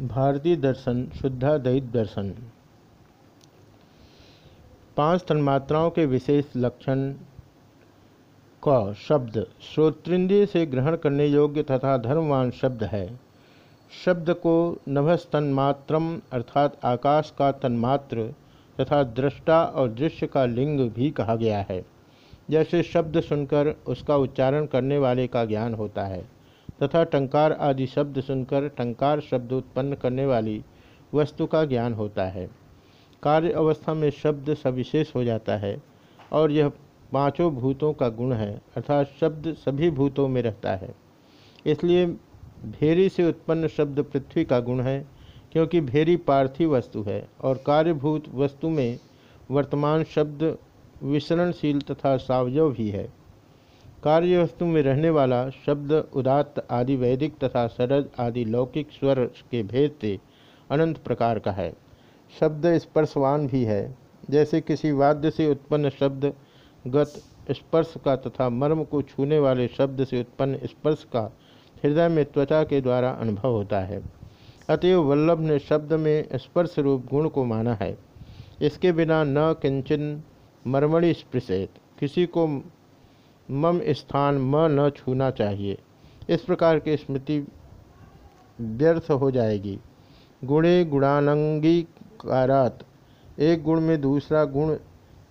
भारतीय दर्शन, शुद्धाद्वैत दर्शन। पाँच तन्मात्राओं के विशेष लक्षण क शब्द, श्रोत्रिंद्रिय से ग्रहण करने योग्य तथा धर्मवान शब्द है। शब्द को नभस्तन्मात्रम, अर्थात आकाश का तन्मात्र तथा दृष्टा और दृश्य का लिंग भी कहा गया है। जैसे शब्द सुनकर उसका उच्चारण करने वाले का ज्ञान होता है। तथा टंकार आदि शब्द सुनकर टंकार शब्द उत्पन्न करने वाली वस्तु का ज्ञान होता है। कार्य अवस्था में शब्द सविशेष हो जाता है और यह पाँचों भूतों का गुण है अर्थात शब्द सभी भूतों में रहता है। इसलिए भेरी से उत्पन्न शब्द पृथ्वी का गुण है क्योंकि भेरी पार्थिव वस्तु है और कार्यभूत वस्तु में वर्तमान शब्द विसरणशील तथा सावयव भी है। कार्य वस्तु में रहने वाला शब्द, उदात्त आदि वैदिक तथा सरद आदि लौकिक स्वर के भेद से अनंत प्रकार का है। शब्द स्पर्शवान भी है। जैसे किसी वाद्य से उत्पन्न शब्द, गत स्पर्श का तथा मर्म को छूने वाले शब्द से उत्पन्न स्पर्श का हृदय में त्वचा के द्वारा अनुभव होता है। अतएव वल्लभ ने शब्द में स्पर्श रूप गुण को माना है। इसके बिना न किंचन मरमणि स्पृशेत। किसी को मम स्थान म न छूना चाहिए। इस प्रकार की स्मृति व्यर्थ हो जाएगी। गुणे गुणानंगीकारात, एक गुण में दूसरा गुण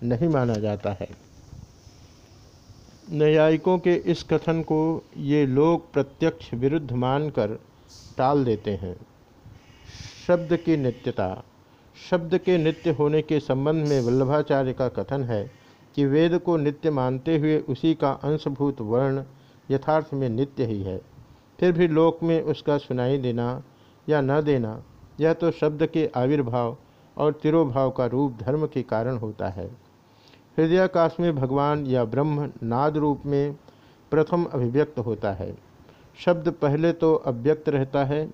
नहीं माना जाता है। न्यायिकों के इस कथन को ये लोग प्रत्यक्ष विरुद्ध मानकर टाल देते हैं। शब्द की नित्यता, शब्द के नित्य होने के संबंध में वल्लभाचार्य का कथन है कि वेद को नित्य मानते हुए उसी का अंशभूत वर्ण यथार्थ में नित्य ही है। फिर भी लोक में उसका सुनाई देना या न देना, यह तो शब्द के आविर्भाव और तिरोभाव का रूप धर्म के कारण होता है। हृदयाकाश में भगवान या ब्रह्म नाद रूप में प्रथम अभिव्यक्त होता है। शब्द पहले तो अव्यक्त रहता है,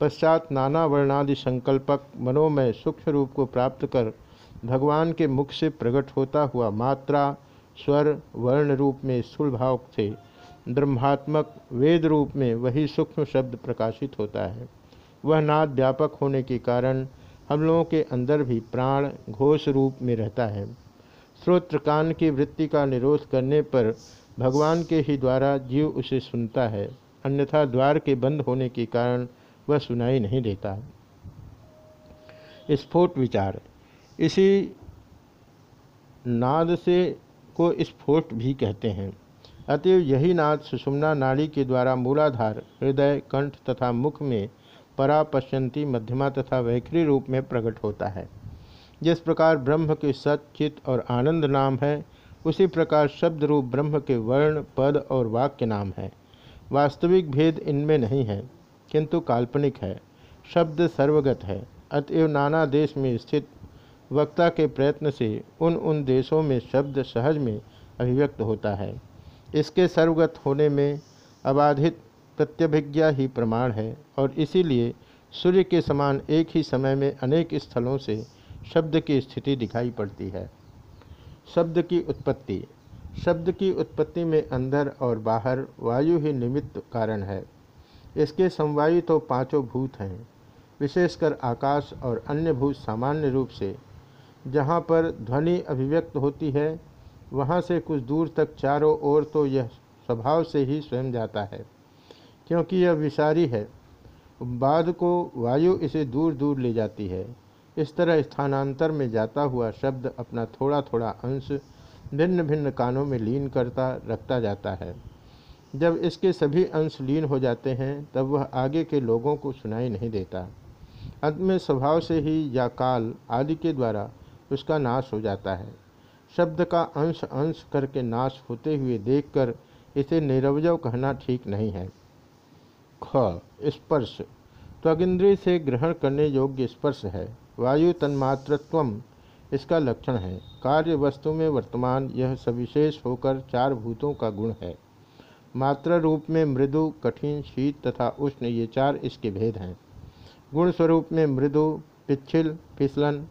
पश्चात नाना वर्णादि संकल्पक मनोमय सूक्ष्म रूप को प्राप्त कर भगवान के मुख से प्रकट होता हुआ मात्रा स्वर वर्ण रूप में स्थूल भाव से ब्रह्मात्मक वेद रूप में वही सूक्ष्म शब्द प्रकाशित होता है। वह नाद व्यापक होने के कारण हम लोगों के अंदर भी प्राण घोष रूप में रहता है। श्रोत्र कान की वृत्ति का निरोध करने पर भगवान के ही द्वारा जीव उसे सुनता है। अन्यथा द्वार के बंद होने के कारण वह सुनाई नहीं देता। स्फोट विचार। इसी नाद से को स्फोट भी कहते हैं। अतएव यही नाद सुषुम्ना नाड़ी के द्वारा मूलाधार, हृदय, कंठ तथा मुख में परापश्यंती मध्यमा तथा वैखरी रूप में प्रकट होता है। जिस प्रकार ब्रह्म के सचित और आनंद नाम है, उसी प्रकार शब्द रूप ब्रह्म के वर्ण, पद और वाक्य नाम है। वास्तविक भेद इनमें नहीं है, किंतु काल्पनिक है। शब्द सर्वगत है। अतएव नाना देश में स्थित वक्ता के प्रयत्न से उन उन देशों में शब्द सहज में अभिव्यक्त होता है। इसके सर्वगत होने में अबाधित प्रत्यभिज्ञा ही प्रमाण है और इसीलिए सूर्य के समान एक ही समय में अनेक स्थलों से शब्द की स्थिति दिखाई पड़ती है। शब्द की उत्पत्ति। शब्द की उत्पत्ति में अंदर और बाहर वायु ही निमित्त कारण है। इसके समवायु तो पाँचों भूत हैं। विशेषकर आकाश और अन्य भूत सामान्य रूप से जहाँ पर ध्वनि अभिव्यक्त होती है, वहाँ से कुछ दूर तक चारों ओर तो यह स्वभाव से ही स्वयं जाता है। क्योंकि यह विषारी है, बाद को वायु इसे दूर दूर ले जाती है। इस तरह स्थानांतर में जाता हुआ शब्द अपना थोड़ा थोड़ा अंश भिन्न भिन्न कानों में लीन करता, रखता जाता है। जब इसके सभी अंश लीन हो जाते हैं, तब वह आगे के लोगों को सुनाई नहीं देता। अंत में स्वभाव से ही या काल आदि के द्वारा उसका नाश हो जाता है। शब्द का अंश अंश करके नाश होते हुए देखकर इसे निरवजव कहना ठीक नहीं है। ख, स्पर्श। त्वगिंद्रिय से ग्रहण करने योग्य स्पर्श है। वायु तन्मात्रत्व इसका लक्षण है। कार्य वस्तु में वर्तमान यह सविशेष होकर चार भूतों का गुण है। मात्रा रूप में मृदु, कठिन, शीत तथा उष्ण ये चार इसके भेद हैं। गुण स्वरूप में मृदु पिछिल फिसलन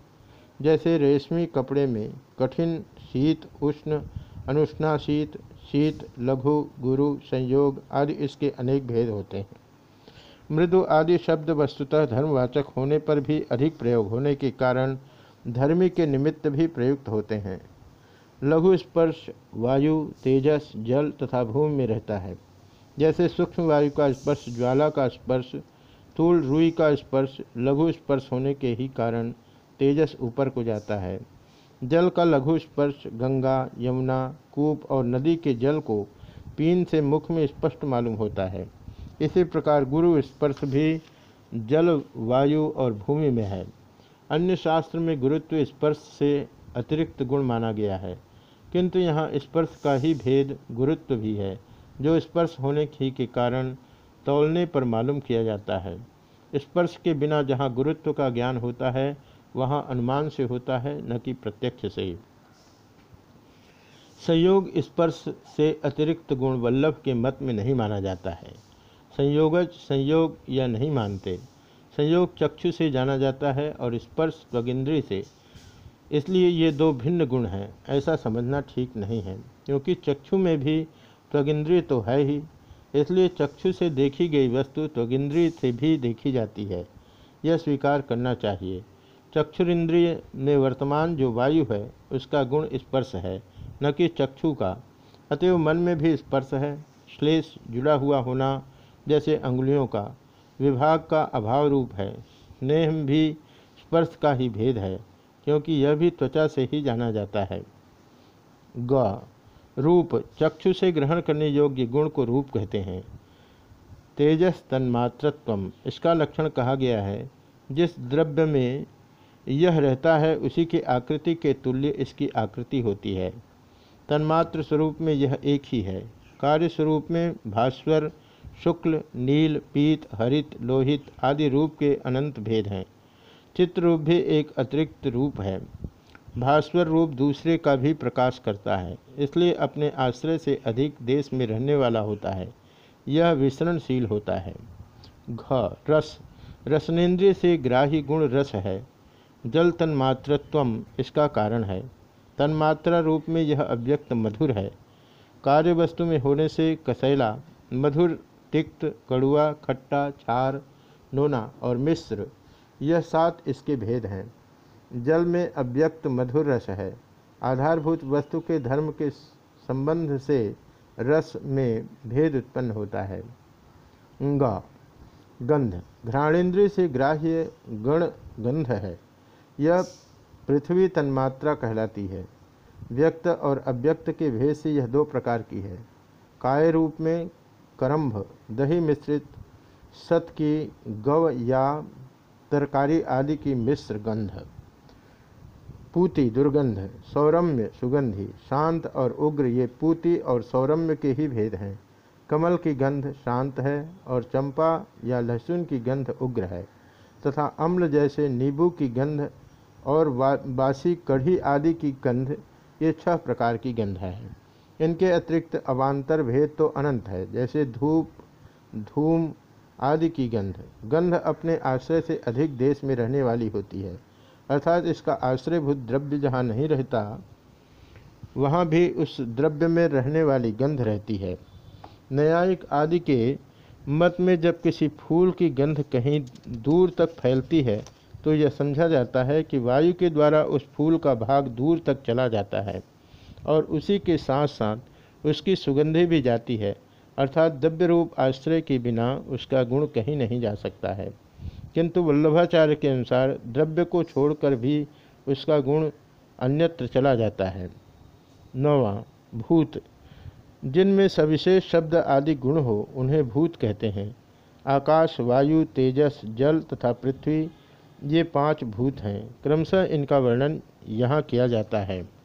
जैसे रेशमी कपड़े में कठिन शीत, उष्ण, अनुष्णा शीत शीत, लघु, गुरु, संयोग आदि इसके अनेक भेद होते हैं। मृदु आदि शब्द वस्तुतः धर्मवाचक होने पर भी अधिक प्रयोग होने के कारण धर्मी के निमित्त भी प्रयुक्त होते हैं। लघु स्पर्श वायु, तेजस, जल तथा भूमि में रहता है। जैसे सूक्ष्म वायु का स्पर्श, ज्वाला का स्पर्श, तूल, रुई का स्पर्श, लघु स्पर्श होने के ही कारण तेजस ऊपर को जाता है। जल का लघु स्पर्श गंगा, यमुना, कूप और नदी के जल को पीन से मुख में स्पष्ट मालूम होता है। इसी प्रकार गुरु स्पर्श भी जल, वायु और भूमि में है। अन्य शास्त्र में गुरुत्व स्पर्श से अतिरिक्त गुण माना गया है। किंतु यहाँ स्पर्श का ही भेद गुरुत्व भी है, जो स्पर्श होने ही के कारण तौलने पर मालूम किया जाता है। स्पर्श के बिना जहाँ गुरुत्व का ज्ञान होता है वहाँ अनुमान से होता है, न कि प्रत्यक्ष से। संयोग स्पर्श से अतिरिक्त गुण वल्लभ के मत में नहीं माना जाता है। संयोगज संयोग या नहीं मानते। संयोग चक्षु से जाना जाता है और स्पर्श त्वगिंद्री से। इसलिए ये दो भिन्न गुण हैं, ऐसा समझना ठीक नहीं है, क्योंकि चक्षु में भी त्वगिंद्रिय तो है ही। इसलिए चक्षु से देखी गई वस्तु त्वगिंद्रिय से भी देखी जाती है। यह स्वीकार करना चाहिए। चक्षुरिंद्रिय में वर्तमान जो वायु है, उसका गुण स्पर्श है, न कि चक्षु का। अतएव मन में भी स्पर्श है, श्लेष जुड़ा हुआ होना जैसे अंगुलियों का। विभाग का अभाव रूप है, स्नेह भी स्पर्श का ही भेद है, क्योंकि यह भी त्वचा से ही जाना जाता है। ग, रूप, चक्षु से ग्रहण करने योग्य गुण को रूप कहते हैं। तेजस तन्मात्रत्व इसका लक्षण कहा गया है, जिस द्रव्य में यह रहता है उसी की आकृति के तुल्य इसकी आकृति होती है। तन्मात्र स्वरूप में यह एक ही है। कार्य स्वरूप में भास्वर, शुक्ल, नील, पीत, हरित, लोहित आदि रूप के अनंत भेद हैं। चित्र रूप भी एक अतिरिक्त रूप है। भास्वर रूप दूसरे का भी प्रकाश करता है, इसलिए अपने आश्रय से अधिक देश में रहने वाला होता है। यह विसरणशील होता है। घ, रस। रसनेन्द्रिय से ग्राही गुण रस है। जल तन्मात्रत्व इसका कारण है। तन्मात्रा रूप में यह अव्यक्त मधुर है। कार्य वस्तु में होने से कसैला, मधुर, तिक्त, कड़ुआ, खट्टा, छार, नोना और मिश्र, यह सात इसके भेद हैं। जल में अव्यक्त मधुर रस है। आधारभूत वस्तु के धर्म के संबंध से रस में भेद उत्पन्न होता है। गंध। घ्राणेन्द्रिय से ग्राह्य गण गंध है। यह पृथ्वी तन्मात्रा कहलाती है। व्यक्त और अव्यक्त के भेद से यह दो प्रकार की है। काय रूप में करम्भ दही मिश्रित, सत की गव या तरकारी आदि की मिश्र गंध। पूति, दुर्गंध, सौरम्य, सुगंधी, शांत और उग्र ये पूति और सौरम्य के ही भेद हैं। कमल की गंध शांत है और चंपा या लहसुन की गंध उग्र है तथा अम्ल जैसे नींबू की गंध और वा, बासी, कढ़ी आदि की गंध, ये छह प्रकार की गंध है। इनके अतिरिक्त अवान्तर भेद तो अनंत है, जैसे धूप, धूम आदि की गंध। गंध अपने आश्रय से अधिक देश में रहने वाली होती है, अर्थात इसका आश्रयभूत द्रव्य जहाँ नहीं रहता, वहाँ भी उस द्रव्य में रहने वाली गंध रहती है। न्यायिक आदि के मत में जब किसी फूल की गंध कहीं दूर तक फैलती है तो यह समझा जाता है कि वायु के द्वारा उस फूल का भाग दूर तक चला जाता है और उसी के साथ साथ उसकी सुगंधि भी जाती है, अर्थात द्रव्य रूप आश्रय के बिना उसका गुण कहीं नहीं जा सकता है। किंतु वल्लभाचार्य के अनुसार द्रव्य को छोड़कर भी उसका गुण अन्यत्र चला जाता है। नौवा, भूत। जिनमें सविशेष शब्द आदि गुण हो, उन्हें भूत कहते हैं। आकाश, वायु, तेजस, जल तथा पृथ्वी ये पाँच भूत हैं। क्रमशः इनका वर्णन यहाँ किया जाता है।